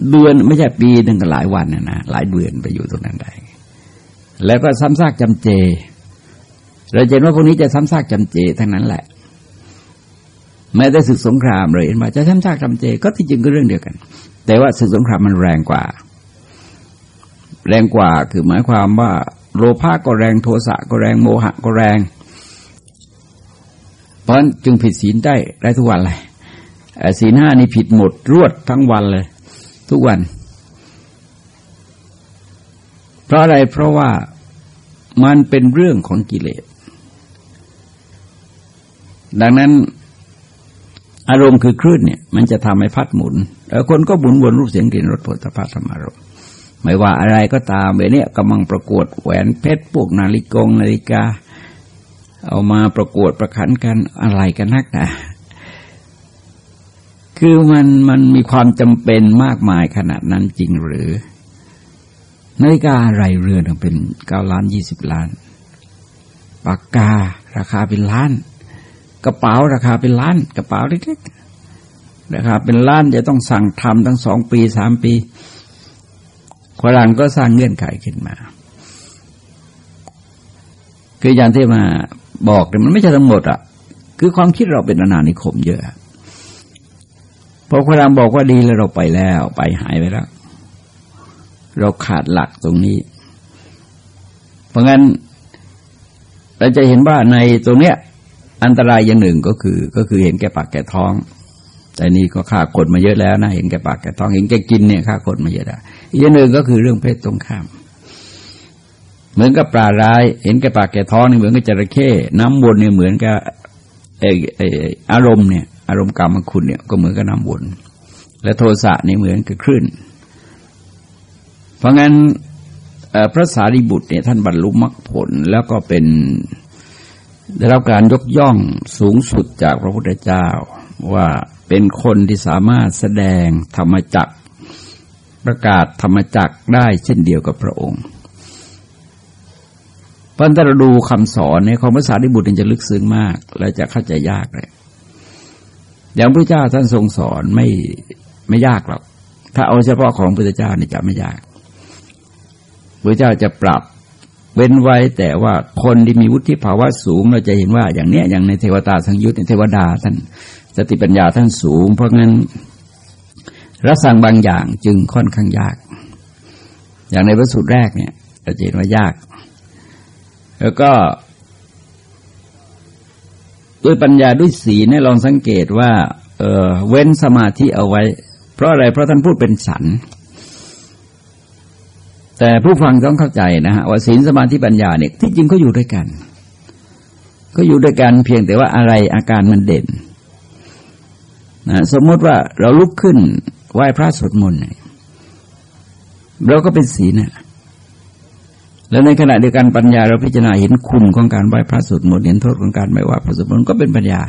เดือนไม่ใช่ปีหนึ่งก็หลายวันนะนะหลายเดือนไปอยู่ตรงนั้นได้ แล้วก็ซ้ำซากจำเจ เราเห็นว่าพวกนี้จะซ้ำซากจำเจทั้งนั้นแหละ แม้แต่ศึกสงครามเลยเห็นว่าจะซ้ำซากจำเจ ก็ที่จริงก็เรื่องเดียวกัน แต่ว่าศึกสงครามมันแรงกว่า แรงกว่าคือหมายความว่าโลภะก็แรงโทสะก็แรงโมหะก็แรง เพราะจึงผิดศีลได้ได้ทุกวันเลยศีลห้านี่ผิดหมดรวดทั้งวันเลย ทุกวัน เพราะอะไรเพราะว่ามันเป็นเรื่องของกิเลส ดังนั้นอารมณ์คือคลื่นเนี่ย มันจะทำให้พัดหมุนแล้วคนก็หมุนวนรูปเสียงกลิ่นรสผลิตภัณฑ์ธรรมารมไม่ว่าอะไรก็ตามเวลนี้กำลังประกวดแหวนเพชรพวกนาฬิกงนาฬิกา เอามาประกวดประขันกันอะไรกันนักนะคือมันมันมีความจำเป็นมากมายขนาดนั้นจริงหรือ นาฬิกาอะไรเรือนเป็นเก้าล้านยี่สิบล้าน ปากการาคาเป็นล้าน กระเป๋าราคาเป็นล้าน กระเป๋าเล็กๆราคาเป็นล้านจะต้องสั่งทำทั้งสองปีสามปีฝรั่งก็สร้างเงื่อนไขขึ้นมา คืออย่างที่มาบอกแต่มันไม่ใช่ทั้งหมดอะคือความคิดเราเป็นอนานิคมเยอะพอพระรามบอกว่าดีแล้วเราไปแล้ว ไปหายไปแล้ว เราขาดหลักตรงนี้ เพราะงั้น เราจะเห็นว่าในตรงเนี้ย อันตรายอย่างหนึ่งก็คือ ก็คือเห็นแก่ปากแก่ท้อง แต่นี่ก็ฆ่าคนมาเยอะแล้วนะเห็นแก่ปากแก่ท้องเห็นแก่กินเนี่ยฆ่าคนมาเยอะแล้วอีกอย่างหนึ่งก็คือเรื่องเพศตรงข้าม เหมือนกับปลาร้าย เห็นแก่ปากแก่ท้องนี่เหมือนกับจระเข้น้ำวนเนี่ยเหมือนกับอไออารมณ์เนี่ย อารมณ์กรรมคุณเนี่ยก็เหมือนกับน้ำวนและโทสะนี่เหมือนกับคลื่น เพราะงั้นพระสารีบุตรเนี่ยท่านบรรลุมรรคผลแล้วก็เป็นได้รับการยกย่องสูงสุดจากพระพุทธเจ้า ว่าเป็นคนที่สามารถแสดงธรรมจักประกาศธรรมจักได้เช่นเดียวกับพระองค์พันธเราดูคำสอนในของภาษาดิบุตรจะลึกซึ้งมาก และจะเข้าใจยากเลยอย่างพระเจ้าท่านทรงสอนไม่ไม่ยากหรอกถ้าเอาเฉพาะของพระเจ้านี่จะไม่ยาก ระเจ้าจะปรับเว้นไว้แต่ว่าคนที่มีวุฒิภาวะสูง เราจะเห็นว่าอย่างเนี้ยอย่างในเทวตาสังยุตในเทวดาท่านสติปัญญาท่านสูง เพราะงั้นรัสั่งบางอย่างจึงค่อนข้างยาก อย่างในพระสูตรแรกเนี่ยเราจะเห็นว่ายาก แล้วก็ด้วยปัญญาด้วยศีเนี่ยลองสังเกตว่าเออเว้นสมาธิเอาไว้ เพราะอะไรเพราะท่านพูดเป็นสัน แต่ผู้ฟังต้องเข้าใจนะฮะว่าศีลสมาธิปัญญาเนี่ยที่จริงก็อยู่ด้วยกัน ก็อยู่ด้วยกันเพียงแต่ว่าอะไรอาการมันเด่นนะสมมติว่าเราลุกขึ้นไหว้พระสวดมนต์เราก็เป็นศีลนะแล้วในขณะเดียวกันปัญญาเราพิจารณาเห็นคุณของการไหว้พระสวดมนต์เห็นโทษของการไม่ไหว้พระสวดมนต์ก็เป็นปัญญา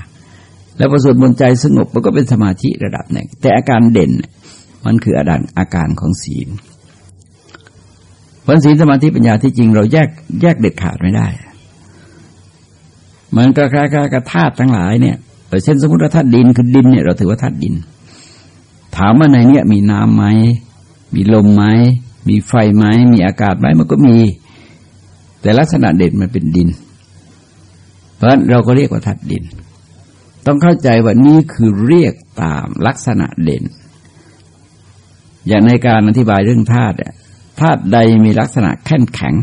แล้วพระสวดมนต์ใจสงบมันก็เป็นสมาธิระดับหนึ่งแต่อาการเด่น มันคืออาการอาการของศีล ผลศีลสมาธิปัญญาที่จริงเราแยกแยกเด็ดขาดไม่ได้ มันก็คล้ายๆกับธาตุทั้งหลายเนี่ยเช่นสมมติว่าธาตุดินคือดินเนี่ยเราถือว่าธาตุดิน ถามว่าในเนี้ยมีน้ำไหมมีลมไหมมีไฟไหมมีอากาศไหมมันก็มี แต่ลักษณะเด่นมันเป็นดิน เพราะเราก็เรียกว่าธาตุดิน ต้องเข้าใจว่านี่คือเรียกตามลักษณะเด่น อย่างในการอธิบายเรื่องธาตุ ธาตุใดมีลักษณะแข็งแข็ง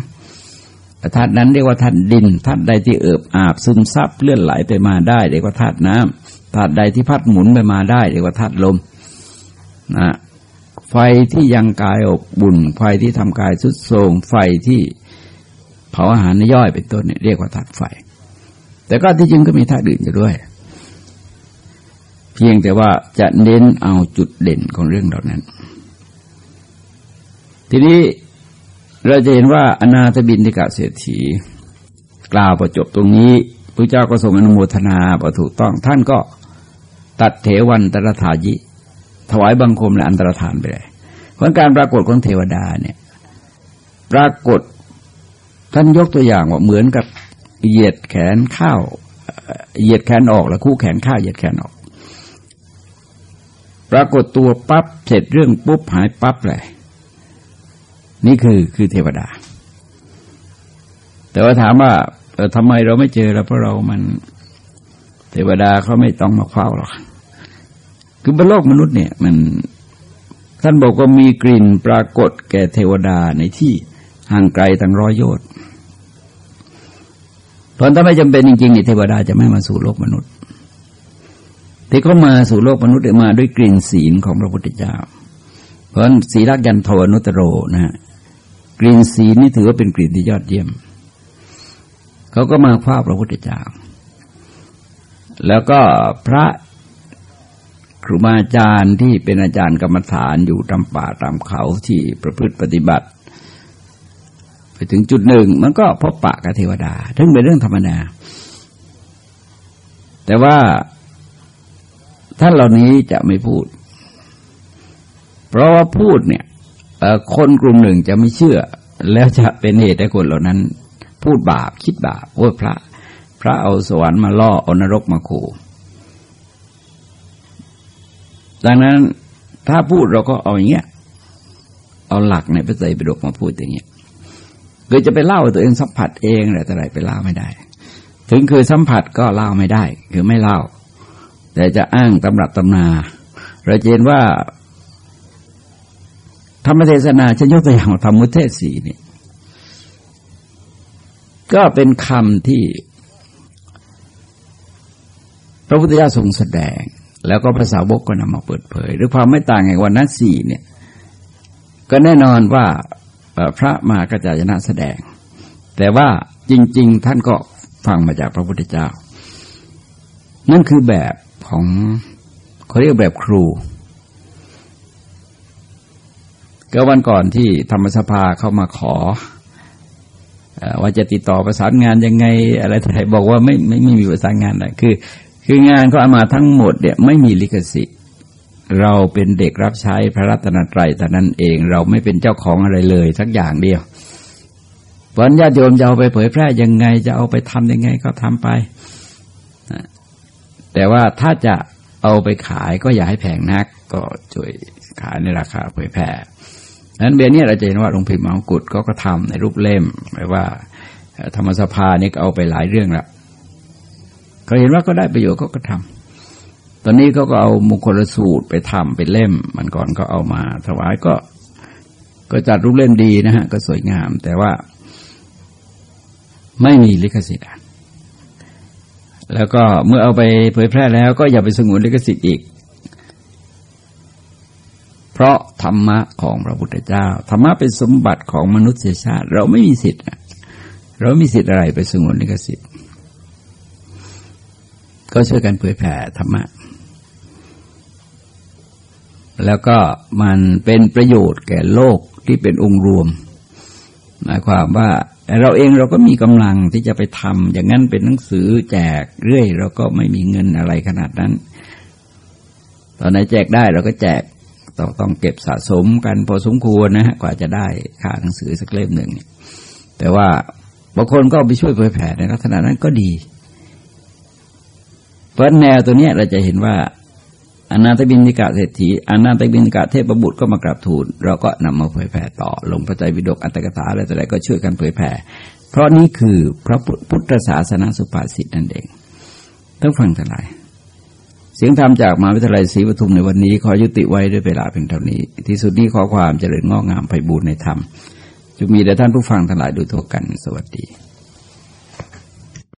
ธาตุนั้นเรียกว่าธาตุดินธาตุใดที่เอิบอาบซึมซับเลื่อนไหลไปมาได้ เรียกว่าธาตุน้ำธาตุใดที่พัดหมุนไปมาได้ เรียกว่าธาตุลมนะไฟที่ยังกายอบบุ่นไฟที่ทำกายสุดโทรมไฟที่เผาอาหารในย่อยเป็นต้นเนี่ยเรียกว่าธาตุไฟ แต่ก็ที่จริงก็มีธาตุอื่นอยู่ด้วย เพียงแต่ว่าจะเน้นเอาจุดเด่นของเรื่องเหล่านั้น ทีนี้เราจะเห็นว่าอนาถบินทิกะเศรษฐี กล่าวประจบตรงนี้พระเจ้าก็ทรงอนุโมทนาประถูกต้องท่านก็ตัดเถวันตรธายิ ถวายบังคมและอันตรธานไปเลยเพราะการปรากฏของเทวดาเนี่ย ปรากฏท่านยกตัวอย่างว่าเหมือนกับเหยียดแขนข้าวเหยียดแขนออกแล้วคู่แขนข้าวเหยียดแขนออก ปรากฏตัวปั๊บเสร็จเรื่องปุ๊บหายปั๊บเลย นี่คือคือเทวดา แต่ว่าถามว่าเออทำไมเราไม่เจอแล้วเพราะเรามัน เทวดาเขาไม่ต้องมาเฝ้าหรอกคือบนโลกมนุษย์เนี่ย มันท่านบอกว่ามีกลิ่นปรากฏแก่เทวดาในที่ห่างไกลตั้งร้อยโยชน์เพราะถ้าไม่จำเป็นจริงๆเทวดาจะไม่มาสู่โลกมนุษย์ ที่เขามาสู่โลกมนุษย์มาด้วยกลิ่นศีลของพระพุทธเจ้า เพราะศีลักยันโทนุตโรนะฮะ กลิ่นศีลนี่ถือว่าเป็นกลิ่นที่ยอดเยี่ยม เขาก็มาคว้าพระพุทธเจ้า แล้วก็พระครูบาอาจารย์ที่เป็นอาจารย์กรรมฐานอยู่ตามป่าตามเขาที่ประพฤติปฏิบัติ ไปถึงจุดหนึ่งมันก็พบปะกับเทวดาทั้งเป็นเรื่องธรรมดาแต่ว่าท่านเหล่านี้จะไม่พูด เพราะว่าพูดเนี่ย คนกลุ่มหนึ่งจะไม่เชื่อ แล้วจะเป็นเหตุให้คนเหล่านั้น พูดบาปคิดบาปว่าพระ พระเอาสวรรค์มาล่อเอานรกมาขู่ดังนั้นถ้าพูดเราก็เอาอย่างเงี้ยเอาหลักในพระไตรปิฎกมาพูดอย่างเงี้ยคือจะไปเล่าตัวเองสัมผัสเองอะไรแต่ไรไปเล่าไม่ได้ ถึงคือสัมผัสก็เล่าไม่ได้ คือไม่เล่า แต่จะอ้างตำรับตำนาเราเห็นว่า ธรรมเทศนาฉันยกตัวอย่างธรรมุเทศสีนี่ก็เป็นคำที่ พระพุทธเจ้าทรงแสดง แล้วก็ภาษาวกก็นำมาเปิดเผย หรือความไม่ต่างไงวันนั้นสี่เนี่ย ก็แน่นอนว่าพระมากระจายนะแสดง แต่ว่าจริง ๆ ท่านก็ฟังมาจากพระพุทธเจ้า นั่นคือแบบของเขาเรียกแบบครู ก็วันก่อนที่ธรรมสภาเข้ามาขอว่าจะติดต่อประสานงานยังไง อะไรแต่บอกว่าไม่ไม่ไม่มีประสานงานอะคือ คืองานก็เอามาทั้งหมดเนี่ยไม่มีลิขสิทธิ์เราเป็นเด็กรับใช้พระรัตนตรัยแต่นั้นเองเราไม่เป็นเจ้าของอะไรเลยสักอย่างเดียววันญาติโยมจะเอาไปเผยแพร่ยังไง จะเอาไปทำยังไงก็ทำไป แต่ว่าถ้าจะเอาไปขายก็อย่าให้แพงนัก ก็ช่วยขายในราคาเผยแพร่ นั้นเบียนี้เราจะเห็นว่าหลวงพิมพ์มังกุฎก็ก็ทำในรูปเล่มหมายว่าธรรมสภานี่เอาไปหลายเรื่องละก็เห็นว่าก็ได้ประโยชน์ก็ก็ทำตอนนี้เขาก็เอามงคลสูตรไปทำเป็นเล่ม มันก่อนก็เอามาถวายก็ ก็จัดรูปเล่มดีนะฮะ ก็สวยงาม แต่ว่า ไม่มีลิขสิทธิ์แล้วก็เมื่อเอาไปเผยแพร่แล้ว ก็อย่าไปสงวนลิขสิทธิ์อีก เพราะธรรมะของพระพุทธเจ้าธรรมะเป็นสมบัติของมนุษยชาติ เราไม่มีสิทธิ์เราไม่มีสิทธิ์อะไรไปสงวนลิขสิทธิ์ก็ช่วยกันเผยแผ่ธรรมะ แล้วก็มันเป็นประโยชน์แก่โลกที่เป็นองค์รวม หมายความว่าเราเองเราก็มีกำลังที่จะไปทำอย่างนั้นเป็นหนังสือแจกเรื่อย เราก็ไม่มีเงินอะไรขนาดนั้น ตอนไหนแจกได้เราก็แจก ต้องต้องเก็บสะสมกันพอสมควรนะฮะกว่าจะได้ค่าหนังสือสักเล่มหนึ่งแต่ว่าบางคนก็ไปช่วยเผยแผ่ในลักษณะนั้นก็ดีเพราะแนวตัวนี้เราจะเห็นว่าอนาตบินิกาเศรษฐีอนาตบินิกาเทพบุตรก็มากราบทูลเราก็นำมาเผยแผ่ต่อ ลงพระใจวิดกอัตถกถาอะไรต่ออะไรก็ช่วยกันเผยแผ่ เพราะนี่คือพระพุทธศาสนาสุภาษิตนั่นเองต้องฟังทั้งหลาย เสียงธรรมจากมหาวิทยาลัยศรีปทุมในวันนี้ ขอยุติไว้ด้วยเวลาเพียงเท่านี้ ที่สุดนี้ขอความเจริญงอกงามไปบูรณนธรรมจะมีแด่ท่านผู้ฟังทั้งหลายโดยทั่วกัน สวัสดี